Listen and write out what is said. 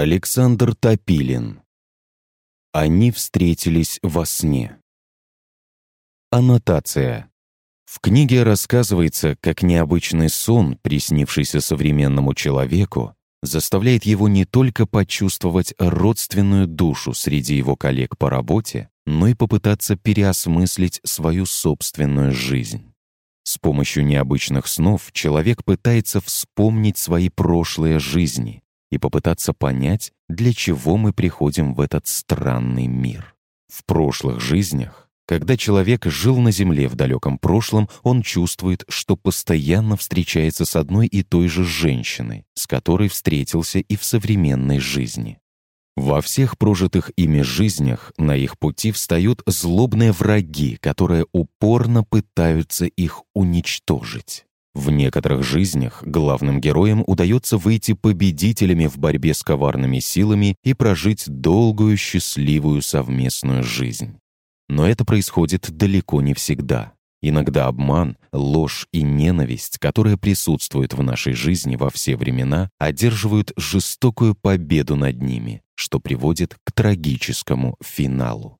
Александр Топилин. Они встретились во сне. Аннотация. В книге рассказывается, как необычный сон, приснившийся современному человеку, заставляет его не только почувствовать родственную душу среди его коллег по работе, но и попытаться переосмыслить свою собственную жизнь. С помощью необычных снов человек пытается вспомнить свои прошлые жизни и попытаться понять, для чего мы приходим в этот странный мир. В прошлых жизнях когда человек жил на Земле в далеком прошлом, он чувствует, что постоянно встречается с одной и той же женщиной, с которой встретился и в современной жизни. Во всех прожитых ими жизнях на их пути встают злобные враги, которые упорно пытаются их уничтожить. В некоторых жизнях главным героям удается выйти победителями в борьбе с коварными силами и прожить долгую счастливую совместную жизнь. Но это происходит далеко не всегда. Иногда обман, ложь и ненависть, которые присутствуют в нашей жизни во все времена, одерживают жестокую победу над ними, что приводит к трагическому финалу.